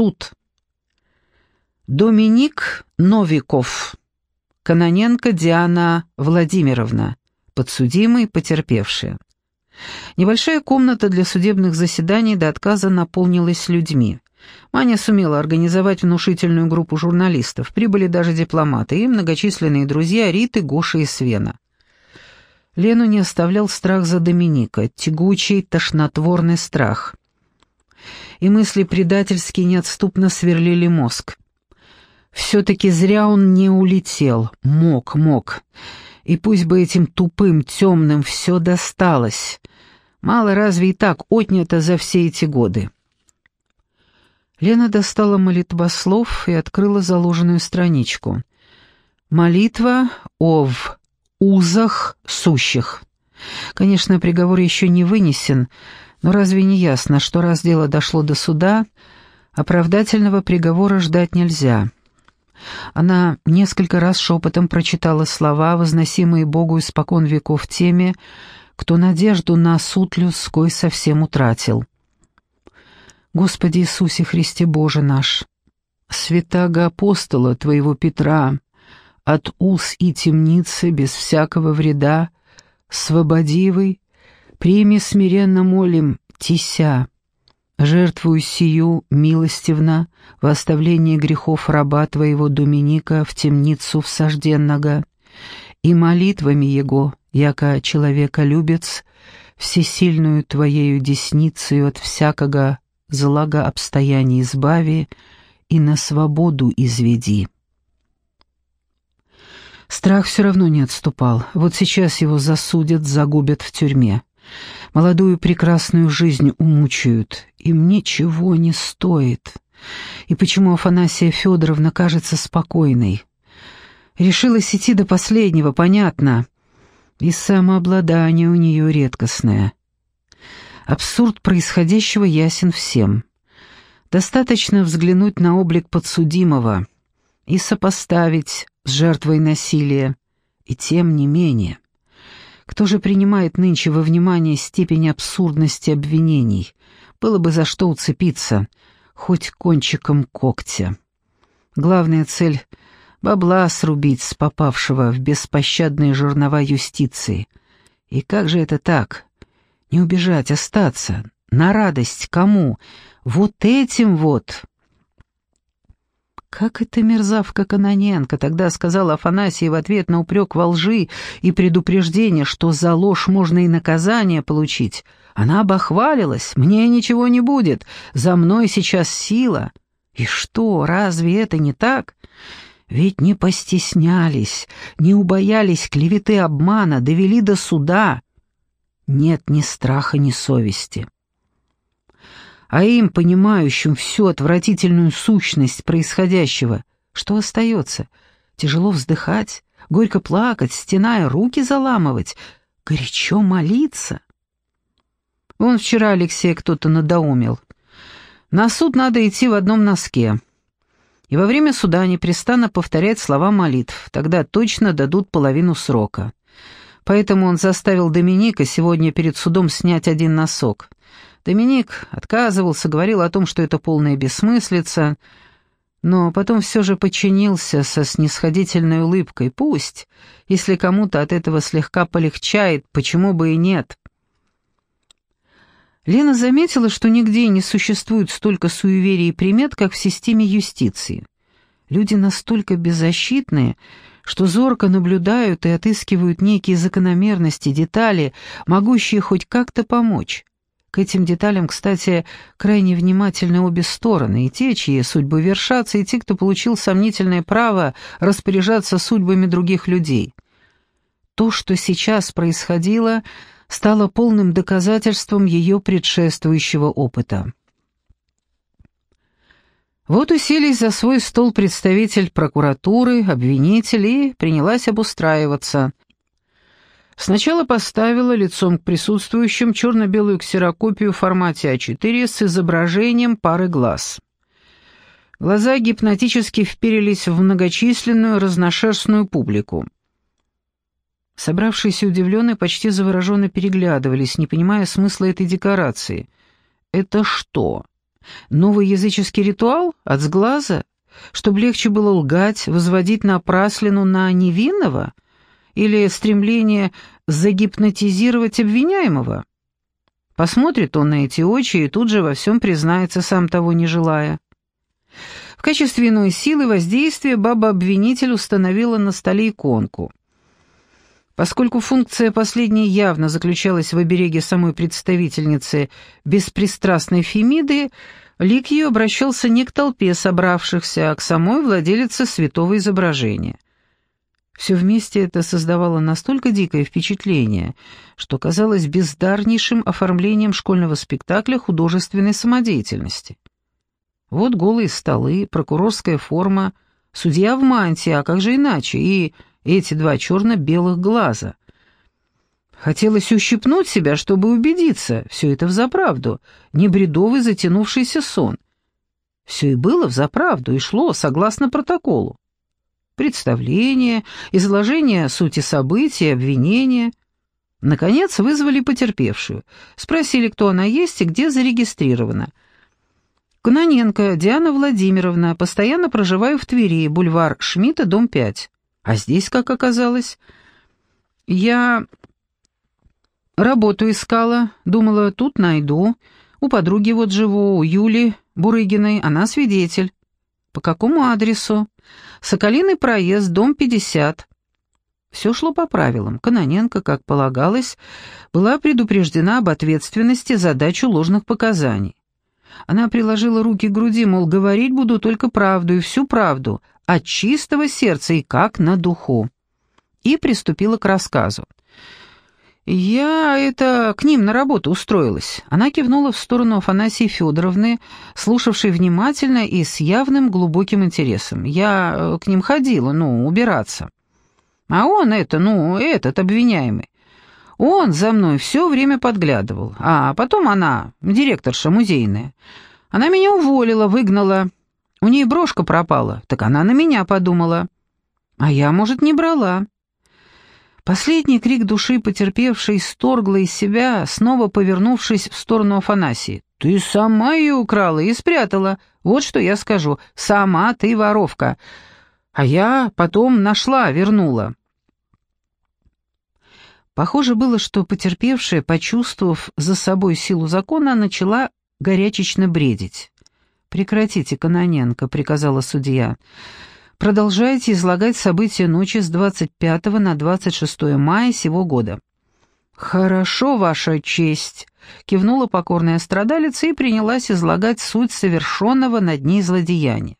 Суд. Доминик Новиков. Каноненко Диана Владимировна. Подсудимый, потерпевшие. Небольшая комната для судебных заседаний до отказа наполнилась людьми. Маня сумела организовать внушительную группу журналистов, прибыли даже дипломаты и многочисленные друзья Риты, Гоши и Свена. Лену не оставлял страх за Доминика, тягучий, тошнотворный страх. И мысли предательски неотступно сверлили мозг. Все-таки зря он не улетел. Мог, мог. И пусть бы этим тупым, темным все досталось. Мало разве и так отнято за все эти годы. Лена достала молитвослов и открыла заложенную страничку. Молитва ов узах сущих. Конечно, приговор еще не вынесен, но разве не ясно, что раз дело дошло до суда, оправдательного приговора ждать нельзя? Она несколько раз шепотом прочитала слова, возносимые Богу испокон веков теме, кто надежду на суд людской совсем утратил. «Господи Иисусе Христе Боже наш, святаго апостола Твоего Петра, от уз и темницы без всякого вреда, свободивый, прими смиренно молим, тися, жертвую сию милостивно в оставлении грехов раба Твоего Доминика в темницу всажденного, и молитвами Его, яко человека любец, всесильную Твоею десницею от всякого злага обстояния избави и на свободу изведи. Страх все равно не отступал. Вот сейчас его засудят, загубят в тюрьме. Молодую прекрасную жизнь умучают. Им ничего не стоит. И почему Афанасия Федоровна кажется спокойной? Решилась идти до последнего, понятно. И самообладание у нее редкостное. Абсурд происходящего ясен всем. Достаточно взглянуть на облик подсудимого и сопоставить с жертвой насилия. И тем не менее... Кто же принимает нынче во внимание степень абсурдности обвинений? Было бы за что уцепиться, хоть кончиком когтя. Главная цель — бабла срубить с попавшего в беспощадные жернова юстиции. И как же это так? Не убежать, остаться. На радость кому? Вот этим вот. Как эта мерзавка Каноненко тогда сказала Афанасий в ответ на упрек во лжи и предупреждение, что за ложь можно и наказание получить. Она обохвалилась, мне ничего не будет, за мной сейчас сила. И что, разве это не так? Ведь не постеснялись, не убоялись клеветы обмана, довели до суда. Нет ни страха, ни совести а им, понимающим всю отвратительную сущность происходящего, что остается? Тяжело вздыхать, горько плакать, стеная, руки заламывать, горячо молиться? Вон вчера Алексея кто-то надоумил. На суд надо идти в одном носке. И во время суда непрестанно повторять слова молитв, тогда точно дадут половину срока. Поэтому он заставил Доминика сегодня перед судом снять один носок. Доминик отказывался, говорил о том, что это полная бессмыслица, но потом все же подчинился со снисходительной улыбкой. Пусть, если кому-то от этого слегка полегчает, почему бы и нет. Лена заметила, что нигде не существует столько суеверий и примет, как в системе юстиции. Люди настолько беззащитные, что зорко наблюдают и отыскивают некие закономерности, детали, могущие хоть как-то помочь. К этим деталям, кстати, крайне внимательны обе стороны, и те, чьи судьбы вершатся, и те, кто получил сомнительное право распоряжаться судьбами других людей. То, что сейчас происходило, стало полным доказательством ее предшествующего опыта. Вот уселись за свой стол представитель прокуратуры, обвинитель и принялась обустраиваться – Сначала поставила лицом к присутствующим черно-белую ксерокопию в формате А4 с изображением пары глаз. Глаза гипнотически вперились в многочисленную разношерстную публику. Собравшиеся удивленные почти завороженно переглядывались, не понимая смысла этой декорации. «Это что? Новый языческий ритуал? От сглаза? Чтобы легче было лгать, возводить напраслину на невинного? Или стремление загипнотизировать обвиняемого? Посмотрит он на эти очи и тут же во всем признается, сам того не желая. В качестве иной силы воздействия баба-обвинитель установила на столе иконку. Поскольку функция последней явно заключалась в обереге самой представительницы беспристрастной Фемиды, лик ее обращался не к толпе собравшихся, а к самой владелице святого изображения. Все вместе это создавало настолько дикое впечатление, что казалось бездарнейшим оформлением школьного спектакля художественной самодеятельности. Вот голые столы, прокурорская форма, судья в мантии, а как же иначе, и эти два черно-белых глаза. Хотелось ущипнуть себя, чтобы убедиться, все это взаправду, не бредовый затянувшийся сон. Все и было взаправду, и шло согласно протоколу. Представление, изложение сути событий, обвинения. Наконец вызвали потерпевшую, спросили, кто она есть и где зарегистрирована — Кононенко Диана Владимировна, постоянно проживаю в Твери, бульвар Шмидта, дом 5. А здесь, как оказалось, я работу искала, думала, тут найду. У подруги вот живу, у Юли Бурыгиной, она свидетель. По какому адресу? Соколиный проезд, дом 50. Все шло по правилам. Кононенко, как полагалось, была предупреждена об ответственности за дачу ложных показаний. Она приложила руки к груди, мол, говорить буду только правду и всю правду, от чистого сердца и как на духу. И приступила к рассказу. «Я это к ним на работу устроилась». Она кивнула в сторону Афанасии Федоровны, слушавшей внимательно и с явным глубоким интересом. «Я э, к ним ходила, ну, убираться». «А он это, ну, этот обвиняемый. Он за мной все время подглядывал, а потом она, директорша музейная, она меня уволила, выгнала. У ней брошка пропала, так она на меня подумала. А я, может, не брала. Последний крик души потерпевшей сторгла из себя, снова повернувшись в сторону Афанасии. «Ты сама ее украла и спрятала. Вот что я скажу. Сама ты воровка. А я потом нашла, вернула». Похоже было, что потерпевшая, почувствовав за собой силу закона, начала горячечно бредить. «Прекратите, Каноненко», — приказала судья. «Продолжайте излагать события ночи с 25 на 26 мая сего года». «Хорошо, Ваша честь», — кивнула покорная страдалица и принялась излагать суть совершенного над ней злодеяния.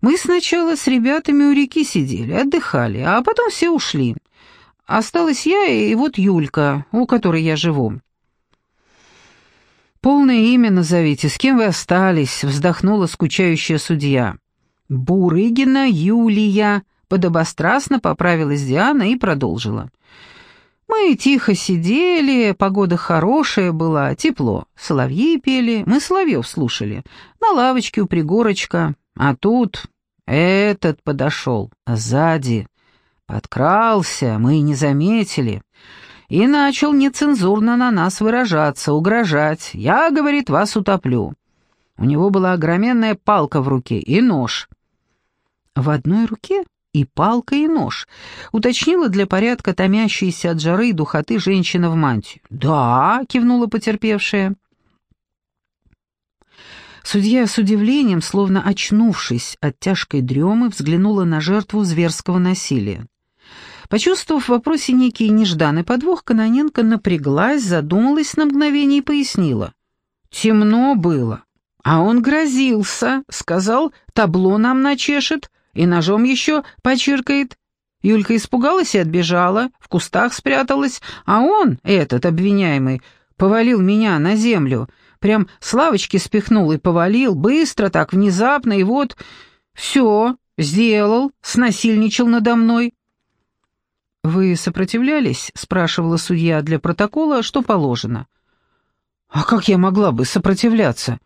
«Мы сначала с ребятами у реки сидели, отдыхали, а потом все ушли. Осталась я и вот Юлька, у которой я живу. «Полное имя назовите, с кем вы остались?» — вздохнула скучающая судья. «Бурыгина Юлия», — подобострастно поправилась Диана и продолжила. «Мы тихо сидели, погода хорошая была, тепло. Соловьи пели, мы соловьев слушали. На лавочке у пригорочка. А тут этот подошел, сзади. Подкрался, мы и не заметили. И начал нецензурно на нас выражаться, угрожать. «Я, — говорит, — вас утоплю». У него была огроменная палка в руке и нож. В одной руке и палка, и нож, уточнила для порядка томящаяся от жары и духоты женщина в мантии. «Да», — кивнула потерпевшая. Судья с удивлением, словно очнувшись от тяжкой дремы, взглянула на жертву зверского насилия. Почувствовав в вопросе некий нежданный подвох, Каноненко напряглась, задумалась на мгновение и пояснила. «Темно было. А он грозился, сказал, табло нам начешет и ножом еще почиркает. Юлька испугалась и отбежала, в кустах спряталась, а он, этот обвиняемый, повалил меня на землю, прям с лавочки спихнул и повалил, быстро так, внезапно, и вот... Все, сделал, снасильничал надо мной. «Вы сопротивлялись?» — спрашивала судья для протокола, что положено. «А как я могла бы сопротивляться?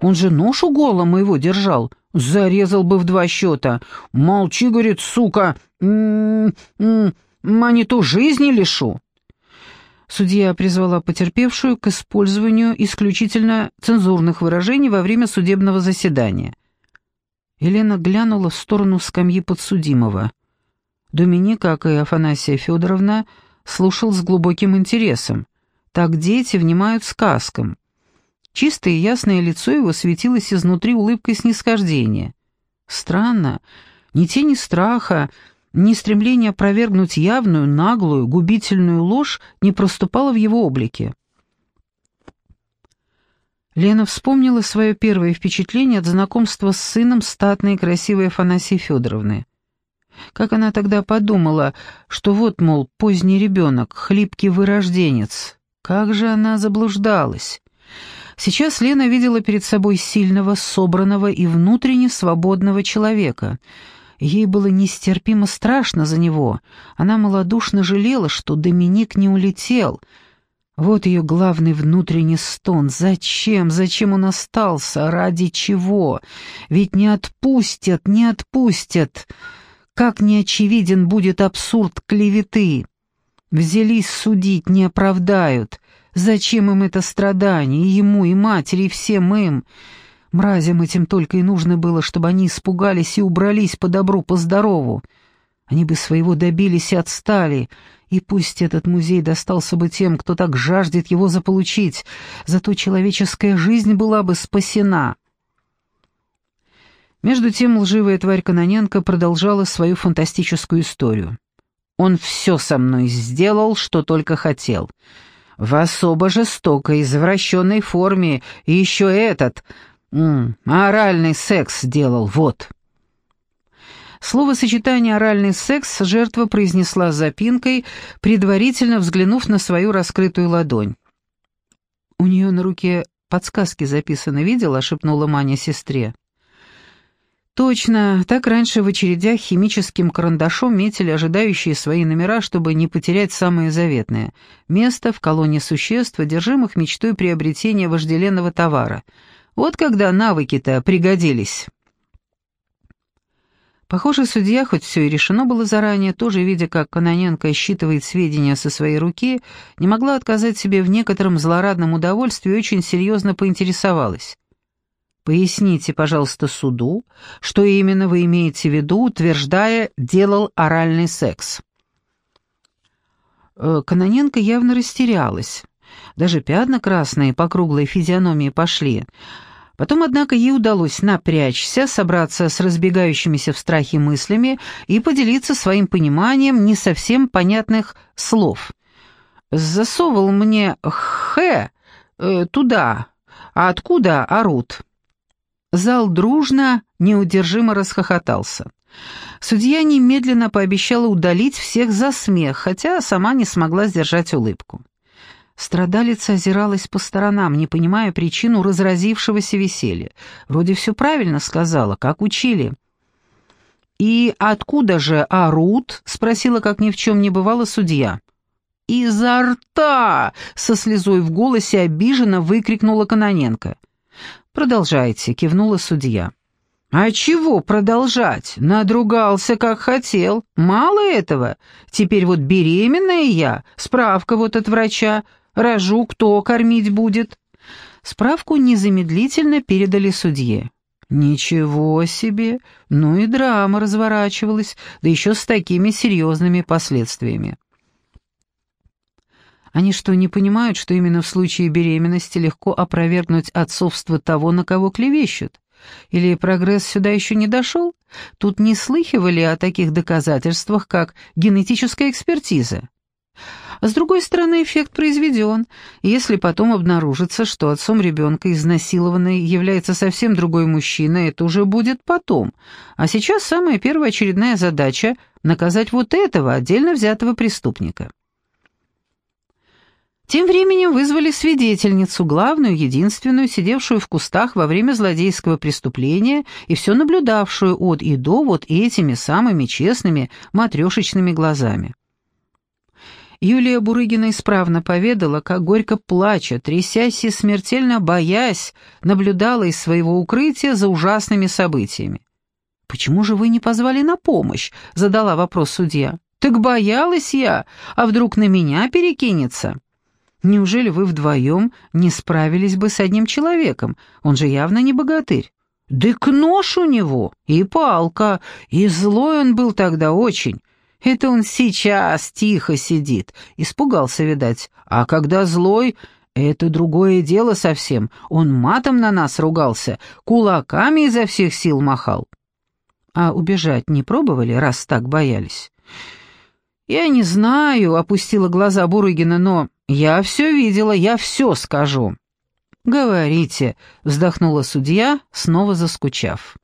Он же нож у гола моего держал. Зарезал бы в два счета. Молчи, — говорит, — сука, а не то жизни лишу». Судья призвала потерпевшую к использованию исключительно цензурных выражений во время судебного заседания. Елена глянула в сторону скамьи подсудимого. Доминик, как и Афанасия Федоровна, слушал с глубоким интересом. Так дети внимают сказкам. Чистое и ясное лицо его светилось изнутри улыбкой снисхождения. Странно, ни тени страха, ни стремление опровергнуть явную, наглую, губительную ложь не проступало в его облике. Лена вспомнила свое первое впечатление от знакомства с сыном статной и красивой Афанасии Федоровны. Как она тогда подумала, что вот, мол, поздний ребенок, хлипкий вырожденец. Как же она заблуждалась. Сейчас Лена видела перед собой сильного, собранного и внутренне свободного человека — Ей было нестерпимо страшно за него. Она малодушно жалела, что Доминик не улетел. Вот ее главный внутренний стон. Зачем? Зачем он остался? Ради чего? Ведь не отпустят, не отпустят. Как неочевиден будет абсурд клеветы. Взялись судить, не оправдают. Зачем им это страдание, и ему, и матери, и всем им? Мразям этим только и нужно было, чтобы они испугались и убрались по добру, по здорову. Они бы своего добились и отстали, и пусть этот музей достался бы тем, кто так жаждет его заполучить, зато человеческая жизнь была бы спасена. Между тем лживая тварь Каноненко продолжала свою фантастическую историю. «Он все со мной сделал, что только хотел. В особо жестокой, извращенной форме, и еще этот, М оральный секс делал, вот. Словосочетание «оральный секс» жертва произнесла с запинкой, предварительно взглянув на свою раскрытую ладонь. «У нее на руке подсказки записаны, видела?» — шепнула Маня сестре. Точно, так раньше в очередях химическим карандашом метили ожидающие свои номера, чтобы не потерять самое заветное — место в колонне существ, одержимых мечтой приобретения вожделенного товара — вот когда навыки-то пригодились. Похоже, судья, хоть все и решено было заранее, тоже видя, как Каноненко считывает сведения со своей руки, не могла отказать себе в некотором злорадном удовольствии и очень серьезно поинтересовалась. «Поясните, пожалуйста, суду, что именно вы имеете в виду, утверждая «делал оральный секс». Э, Каноненко явно растерялась. Даже пятна красные по круглой физиономии пошли — Потом, однако, ей удалось напрячься, собраться с разбегающимися в страхе мыслями и поделиться своим пониманием не совсем понятных слов. «Засовывал мне «х» э, туда, а откуда орут?» Зал дружно, неудержимо расхохотался. Судья немедленно пообещала удалить всех за смех, хотя сама не смогла сдержать улыбку. Страдалица озиралась по сторонам, не понимая причину разразившегося веселья. Вроде все правильно сказала, как учили. «И откуда же орут?» — спросила, как ни в чем не бывало, судья. «Изо рта!» — со слезой в голосе обиженно выкрикнула Каноненко. «Продолжайте», — кивнула судья. «А чего продолжать? Надругался, как хотел. Мало этого. Теперь вот беременная я, справка вот от врача, Рожу кто кормить будет?» Справку незамедлительно передали судье. Ничего себе! Ну и драма разворачивалась, да еще с такими серьезными последствиями. Они что, не понимают, что именно в случае беременности легко опровергнуть отцовство того, на кого клевещут? Или прогресс сюда еще не дошел? Тут не слыхивали о таких доказательствах, как генетическая экспертиза. С другой стороны, эффект произведен. Если потом обнаружится, что отцом ребенка изнасилованной является совсем другой мужчина, это уже будет потом. А сейчас самая первоочередная задача — наказать вот этого отдельно взятого преступника. Тем временем вызвали свидетельницу, главную, единственную, сидевшую в кустах во время злодейского преступления и все наблюдавшую от и до вот этими самыми честными матрешечными глазами. Юлия Бурыгина исправно поведала, как горько плача, трясясь и смертельно боясь, наблюдала из своего укрытия за ужасными событиями. «Почему же вы не позвали на помощь?» — задала вопрос судья. «Так боялась я, а вдруг на меня перекинется?» Неужели вы вдвоем не справились бы с одним человеком? Он же явно не богатырь. Дык нож у него, и палка, и злой он был тогда очень. Это он сейчас тихо сидит, испугался, видать. А когда злой, это другое дело совсем. Он матом на нас ругался, кулаками изо всех сил махал. А убежать не пробовали, раз так боялись? Я не знаю, опустила глаза Бурыгина, но я все видела, я все скажу. «Говорите», — вздохнула судья, снова заскучав.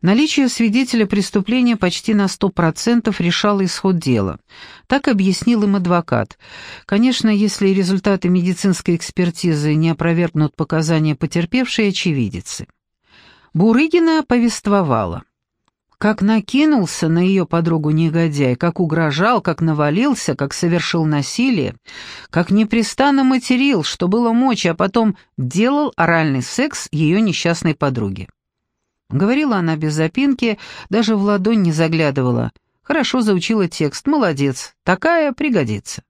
Наличие свидетеля преступления почти на сто процентов решало исход дела. Так объяснил им адвокат. Конечно, если результаты медицинской экспертизы не опровергнут показания потерпевшей очевидицы. Бурыгина повествовала как накинулся на ее подругу негодяй, как угрожал, как навалился, как совершил насилие, как непрестанно материл, что было мочи, а потом делал оральный секс ее несчастной подруге. Говорила она без запинки, даже в ладонь не заглядывала. Хорошо заучила текст, молодец, такая пригодится.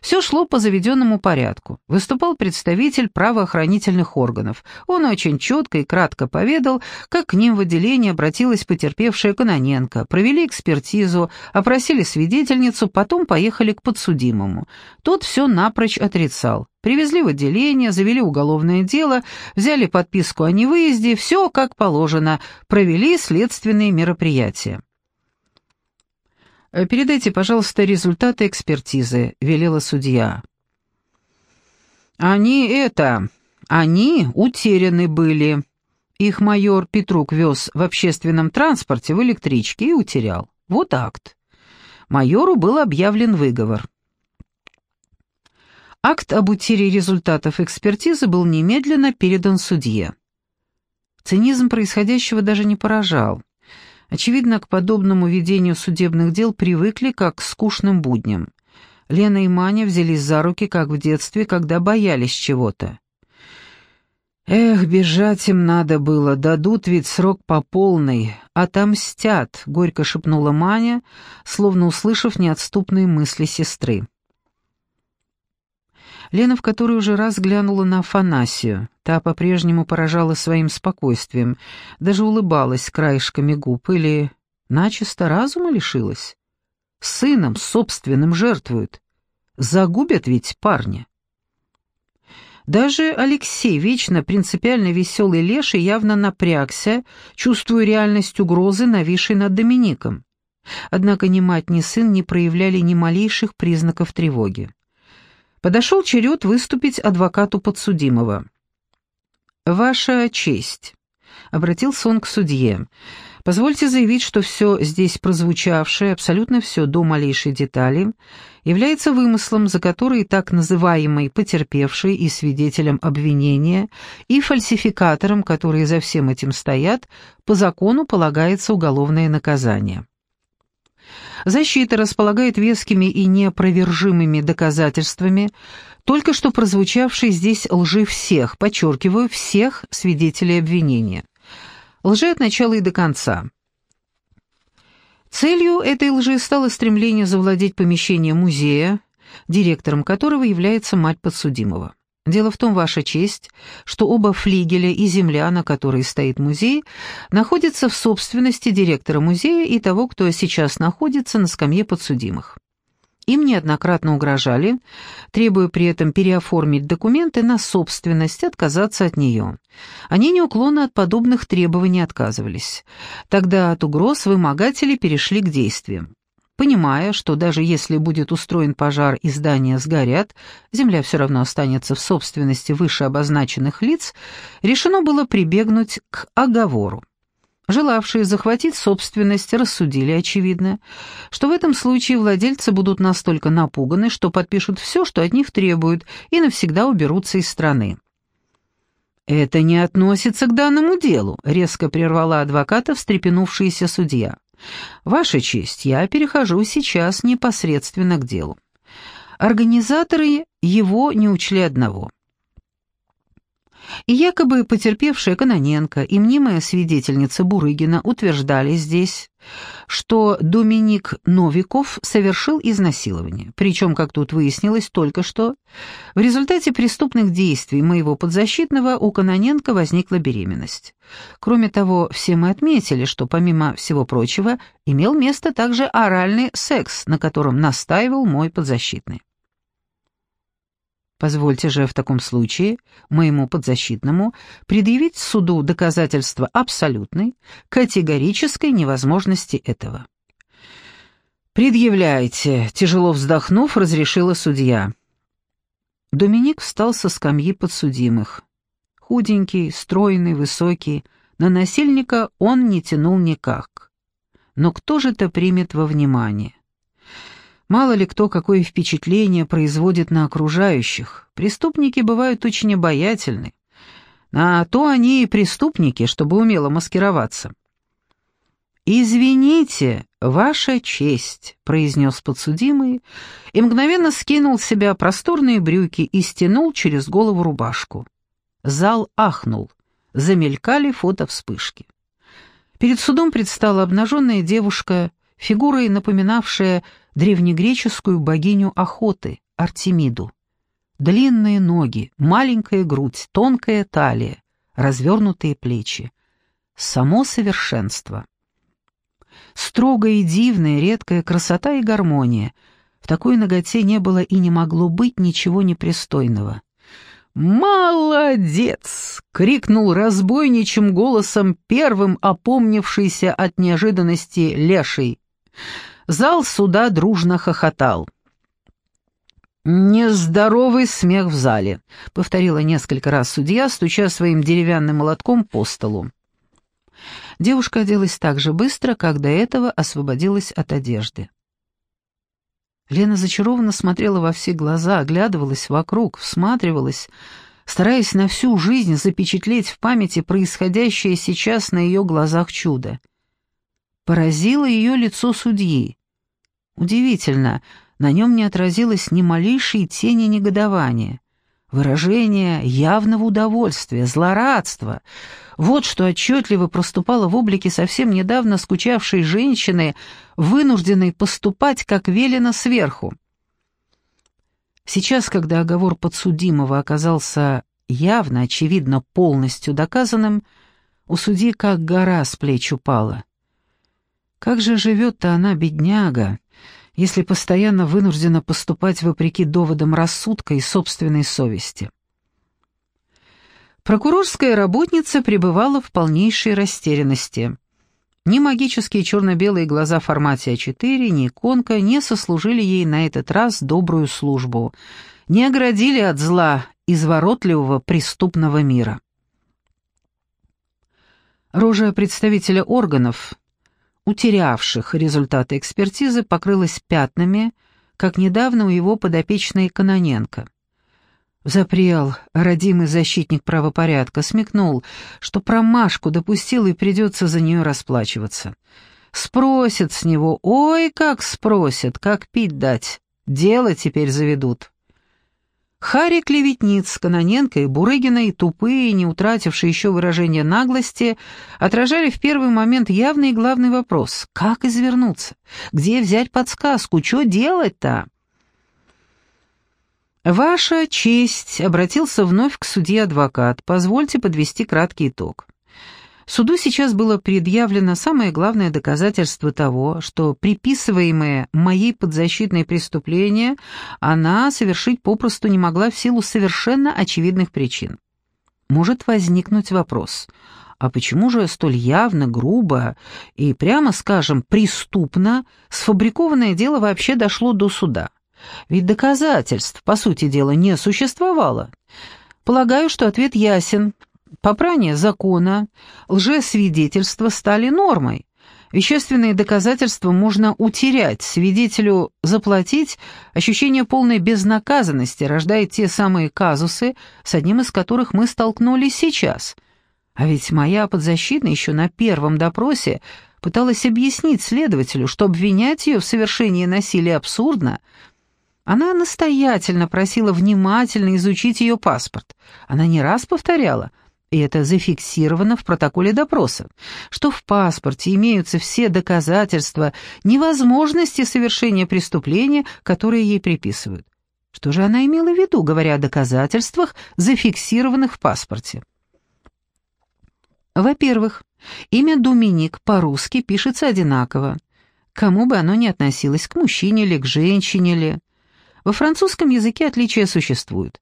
Все шло по заведенному порядку. Выступал представитель правоохранительных органов. Он очень четко и кратко поведал, как к ним в отделение обратилась потерпевшая Каноненко. Провели экспертизу, опросили свидетельницу, потом поехали к подсудимому. Тот все напрочь отрицал. Привезли в отделение, завели уголовное дело, взяли подписку о невыезде, все как положено, провели следственные мероприятия. Э, «Передайте, пожалуйста, результаты экспертизы», — велела судья. «Они это... Они утеряны были. Их майор Петрук вез в общественном транспорте в электричке и утерял. Вот акт. Майору был объявлен выговор». Акт об утере результатов экспертизы был немедленно передан судье. Цинизм происходящего даже не поражал. Очевидно, к подобному ведению судебных дел привыкли как к скучным будням. Лена и Маня взялись за руки, как в детстве, когда боялись чего-то. «Эх, бежать им надо было, дадут ведь срок по полной, отомстят», — горько шепнула Маня, словно услышав неотступные мысли сестры. Лена в который уже раз глянула на Афанасию. Та по-прежнему поражала своим спокойствием, даже улыбалась краешками губ или начисто разума лишилась. Сыном собственным жертвуют. Загубят ведь парня. Даже Алексей, вечно принципиально веселый Леший, явно напрягся, чувствуя реальность угрозы, нависшей над Домиником. Однако ни мать, ни сын не проявляли ни малейших признаков тревоги. Подошел черед выступить адвокату подсудимого. «Ваша честь», — обратился он к судье, — «позвольте заявить, что все здесь прозвучавшее, абсолютно все до малейшей детали, является вымыслом, за который так называемый потерпевший и свидетелем обвинения, и фальсификатором, которые за всем этим стоят, по закону полагается уголовное наказание». Защита располагает вескими и неопровержимыми доказательствами только что прозвучавшей здесь лжи всех, подчеркиваю, всех свидетелей обвинения. Лжи от начала и до конца. Целью этой лжи стало стремление завладеть помещением музея, директором которого является мать подсудимого. Дело в том, Ваша честь, что оба флигеля и земля, на которой стоит музей, находятся в собственности директора музея и того, кто сейчас находится на скамье подсудимых. Им неоднократно угрожали, требуя при этом переоформить документы на собственность, отказаться от нее. Они неуклонно от подобных требований отказывались. Тогда от угроз вымогатели перешли к действиям. Понимая, что даже если будет устроен пожар и здания сгорят, земля все равно останется в собственности выше обозначенных лиц, решено было прибегнуть к оговору. Желавшие захватить собственность рассудили, очевидно, что в этом случае владельцы будут настолько напуганы, что подпишут все, что от них требуют, и навсегда уберутся из страны. «Это не относится к данному делу», — резко прервала адвоката встрепенувшаяся судья. «Ваша честь, я перехожу сейчас непосредственно к делу. Организаторы его не учли одного. И якобы потерпевшая Каноненко и мнимая свидетельница Бурыгина утверждали здесь, что Доминик Новиков совершил изнасилование, причем, как тут выяснилось только что, в результате преступных действий моего подзащитного у Каноненко возникла беременность. Кроме того, все мы отметили, что, помимо всего прочего, имел место также оральный секс, на котором настаивал мой подзащитный. Позвольте же в таком случае моему подзащитному предъявить суду доказательства абсолютной, категорической невозможности этого. «Предъявляйте», — тяжело вздохнув, разрешила судья. Доминик встал со скамьи подсудимых. Худенький, стройный, высокий, на насильника он не тянул никак. Но кто же это примет во внимание? Мало ли кто какое впечатление производит на окружающих. Преступники бывают очень обаятельны. А то они и преступники, чтобы умело маскироваться. «Извините, ваша честь», — произнес подсудимый, и мгновенно скинул с себя просторные брюки и стянул через голову рубашку. Зал ахнул, замелькали фото-вспышки. Перед судом предстала обнаженная девушка, фигурой напоминавшая древнегреческую богиню охоты, Артемиду. Длинные ноги, маленькая грудь, тонкая талия, развернутые плечи. Само совершенство. Строгая и дивная, редкая красота и гармония. В такой ноготе не было и не могло быть ничего непристойного. «Молодец!» — крикнул разбойничьим голосом первым опомнившийся от неожиданности леший. Зал суда дружно хохотал. «Нездоровый смех в зале», — повторила несколько раз судья, стуча своим деревянным молотком по столу. Девушка оделась так же быстро, как до этого освободилась от одежды. Лена зачарованно смотрела во все глаза, оглядывалась вокруг, всматривалась, стараясь на всю жизнь запечатлеть в памяти происходящее сейчас на ее глазах чудо. Поразило ее лицо судьи. Удивительно, на нем не отразилось ни малейшей тени негодования. Выражение явного удовольствия, злорадства. Вот что отчетливо проступало в облике совсем недавно скучавшей женщины, вынужденной поступать, как велено сверху. Сейчас, когда оговор подсудимого оказался явно, очевидно, полностью доказанным, у судьи как гора с плеч упала. Как же живет-то она, бедняга, если постоянно вынуждена поступать вопреки доводам рассудка и собственной совести? Прокурорская работница пребывала в полнейшей растерянности. Ни магические черно-белые глаза в формате А4, ни иконка не сослужили ей на этот раз добрую службу, не оградили от зла изворотливого преступного мира. Рожа представителя органов, утерявших результаты экспертизы, покрылась пятнами, как недавно у его подопечной Каноненко. Запрел, родимый защитник правопорядка, смекнул, что промашку допустил и придется за нее расплачиваться. Спросят с него, ой, как спросят, как пить дать, дело теперь заведут. Харри Клеветниц, Каноненко и Бурыгина, и тупые, не утратившие еще выражение наглости, отражали в первый момент явный и главный вопрос — как извернуться? Где взять подсказку? Что делать-то? «Ваша честь», — обратился вновь к судье адвокат, — «позвольте подвести краткий итог». Суду сейчас было предъявлено самое главное доказательство того, что приписываемое моей подзащитной преступление она совершить попросту не могла в силу совершенно очевидных причин. Может возникнуть вопрос, а почему же столь явно, грубо и, прямо скажем, преступно сфабрикованное дело вообще дошло до суда? Ведь доказательств, по сути дела, не существовало. Полагаю, что ответ ясен. Попрание закона, лжесвидетельства стали нормой. Вещественные доказательства можно утерять, свидетелю заплатить, ощущение полной безнаказанности рождает те самые казусы, с одним из которых мы столкнулись сейчас. А ведь моя подзащитная еще на первом допросе пыталась объяснить следователю, что обвинять ее в совершении насилия абсурдно, Она настоятельно просила внимательно изучить ее паспорт. Она не раз повторяла, и это зафиксировано в протоколе допроса, что в паспорте имеются все доказательства невозможности совершения преступления, которые ей приписывают. Что же она имела в виду, говоря о доказательствах, зафиксированных в паспорте? Во-первых, имя Доминик по-русски пишется одинаково. Кому бы оно ни относилось, к мужчине ли, к женщине ли. Во французском языке отличия существуют.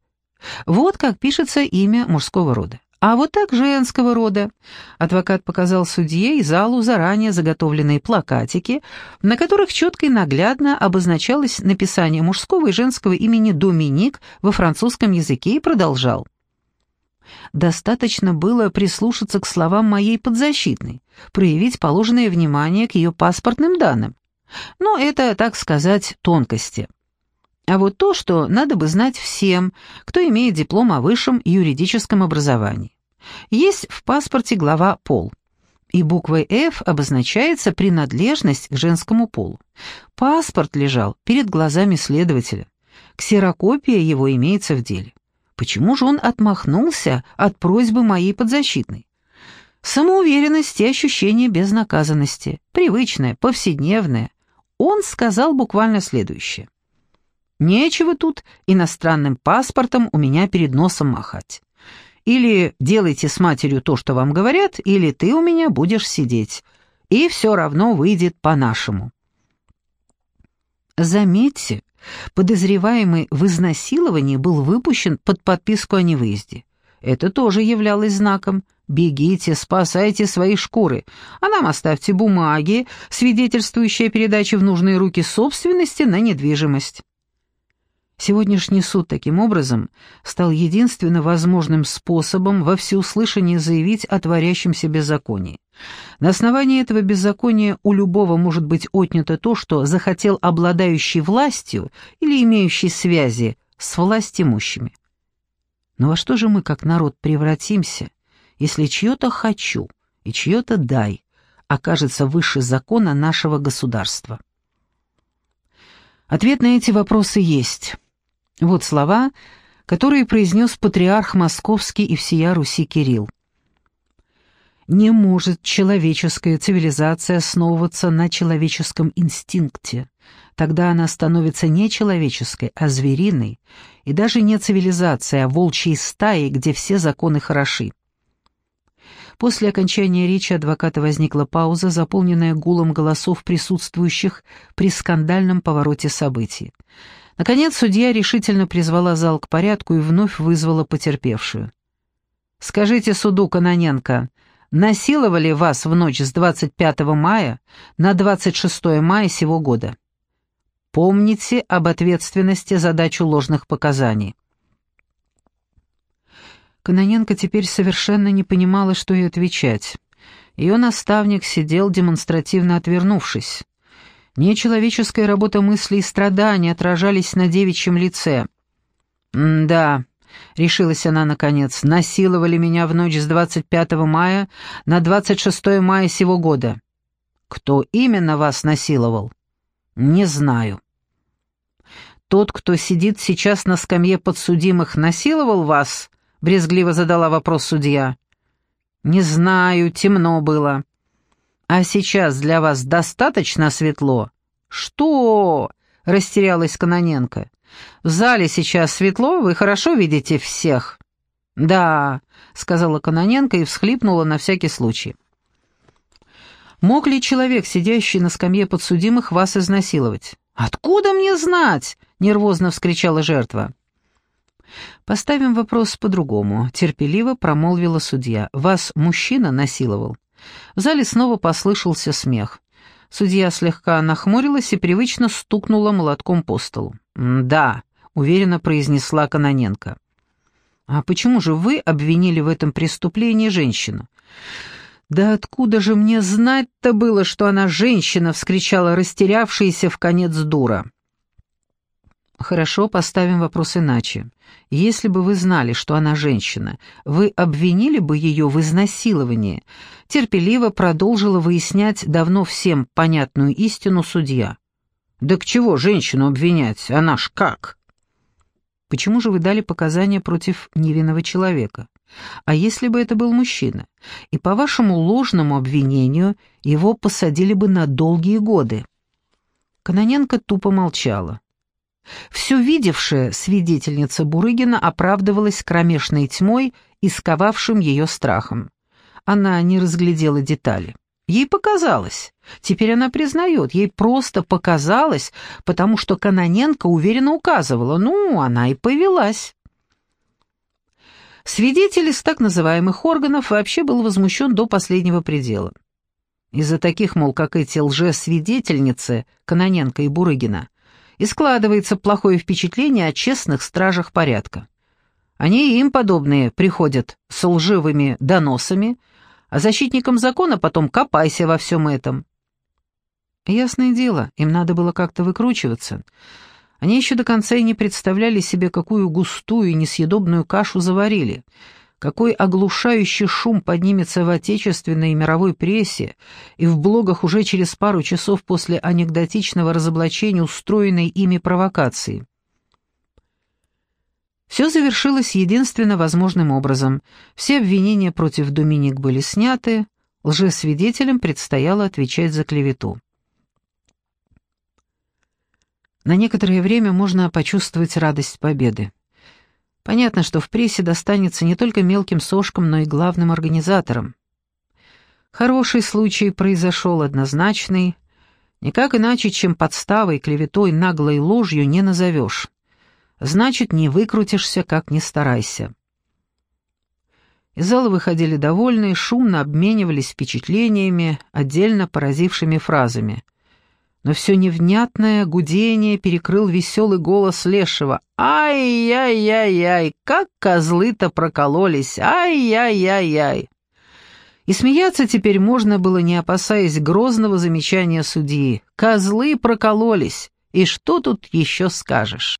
Вот как пишется имя мужского рода. А вот так женского рода. Адвокат показал судье и залу заранее заготовленные плакатики, на которых четко и наглядно обозначалось написание мужского и женского имени Доминик во французском языке и продолжал. Достаточно было прислушаться к словам моей подзащитной, проявить положенное внимание к ее паспортным данным. Но это, так сказать, тонкости. А вот то, что надо бы знать всем, кто имеет диплом о высшем юридическом образовании. Есть в паспорте глава «Пол». И буквой «Ф» обозначается принадлежность к женскому полу. Паспорт лежал перед глазами следователя. Ксерокопия его имеется в деле. Почему же он отмахнулся от просьбы моей подзащитной? Самоуверенность и ощущение безнаказанности, привычное, повседневное. Он сказал буквально следующее. Нечего тут иностранным паспортом у меня перед носом махать. Или делайте с матерью то, что вам говорят, или ты у меня будешь сидеть. И все равно выйдет по-нашему. Заметьте, подозреваемый в изнасиловании был выпущен под подписку о невыезде. Это тоже являлось знаком «Бегите, спасайте свои шкуры, а нам оставьте бумаги, свидетельствующие о передаче в нужные руки собственности на недвижимость». Сегодняшний суд, таким образом, стал единственно возможным способом во всеуслышание заявить о творящемся беззаконии. На основании этого беззакония у любого может быть отнято то, что захотел обладающий властью или имеющий связи с властимущими. Но во что же мы, как народ, превратимся, если чье-то «хочу» и чье-то «дай» окажется выше закона нашего государства? Ответ на эти вопросы есть. Вот слова, которые произнес патриарх Московский и всея Руси Кирилл. «Не может человеческая цивилизация основываться на человеческом инстинкте. Тогда она становится не человеческой, а звериной, и даже не цивилизация, а волчьей стаей, где все законы хороши». После окончания речи адвоката возникла пауза, заполненная гулом голосов присутствующих при скандальном повороте событий. Наконец судья решительно призвала зал к порядку и вновь вызвала потерпевшую. «Скажите суду, Каноненко, насиловали вас в ночь с 25 мая на 26 мая сего года? Помните об ответственности за дачу ложных показаний». Каноненко теперь совершенно не понимала, что ей отвечать. Ее наставник сидел, демонстративно отвернувшись. Нечеловеческая работа мысли и страданий отражались на девичьем лице. «Да», — решилась она наконец, — «насиловали меня в ночь с 25 мая на 26 мая сего года». «Кто именно вас насиловал?» «Не знаю». «Тот, кто сидит сейчас на скамье подсудимых, насиловал вас?» — брезгливо задала вопрос судья. «Не знаю, темно было». «А сейчас для вас достаточно светло?» «Что?» — растерялась Каноненко. «В зале сейчас светло, вы хорошо видите всех?» «Да», — сказала Каноненко и всхлипнула на всякий случай. «Мог ли человек, сидящий на скамье подсудимых, вас изнасиловать?» «Откуда мне знать?» — нервозно вскричала жертва. «Поставим вопрос по-другому», — терпеливо промолвила судья. «Вас мужчина насиловал?» В зале снова послышался смех. Судья слегка нахмурилась и привычно стукнула молотком по столу. «Да», — уверенно произнесла Каноненко. «А почему же вы обвинили в этом преступлении женщину?» «Да откуда же мне знать-то было, что она женщина?» — вскричала растерявшаяся в конец дура. Хорошо, поставим вопрос иначе. Если бы вы знали, что она женщина, вы обвинили бы ее в изнасиловании? Терпеливо продолжила выяснять давно всем понятную истину судья. «Да к чего женщину обвинять? Она ж как?» «Почему же вы дали показания против невинного человека? А если бы это был мужчина? И по вашему ложному обвинению его посадили бы на долгие годы». Каноненко тупо молчала. Все видевшая свидетельница Бурыгина оправдывалась кромешной тьмой и сковавшим ее страхом. Она не разглядела детали. Ей показалось. Теперь она признает, ей просто показалось, потому что Каноненко уверенно указывала. Ну, она и повелась. Свидетель из так называемых органов вообще был возмущен до последнего предела. Из-за таких, мол, как эти лжесвидетельницы, Каноненко и Бурыгина, и складывается плохое впечатление о честных стражах порядка. Они и им подобные приходят с лживыми доносами, а защитникам закона потом копайся во всем этом. Ясное дело, им надо было как-то выкручиваться. Они еще до конца и не представляли себе, какую густую и несъедобную кашу заварили — какой оглушающий шум поднимется в отечественной и мировой прессе и в блогах уже через пару часов после анекдотичного разоблачения устроенной ими провокации. Все завершилось единственно возможным образом. Все обвинения против Доминик были сняты, лжесвидетелям предстояло отвечать за клевету. На некоторое время можно почувствовать радость победы. Понятно, что в прессе достанется не только мелким сошкам, но и главным организаторам. Хороший случай произошел однозначный, никак иначе, чем подставой, клеветой, наглой ложью не назовешь. Значит, не выкрутишься, как ни старайся. Из зала выходили довольные, шумно обменивались впечатлениями, отдельно поразившими фразами но все невнятное гудение перекрыл веселый голос Лешего. «Ай-яй-яй-яй, как козлы-то прокололись! Ай-яй-яй-яй!» И смеяться теперь можно было, не опасаясь грозного замечания судьи. «Козлы прокололись, и что тут еще скажешь?»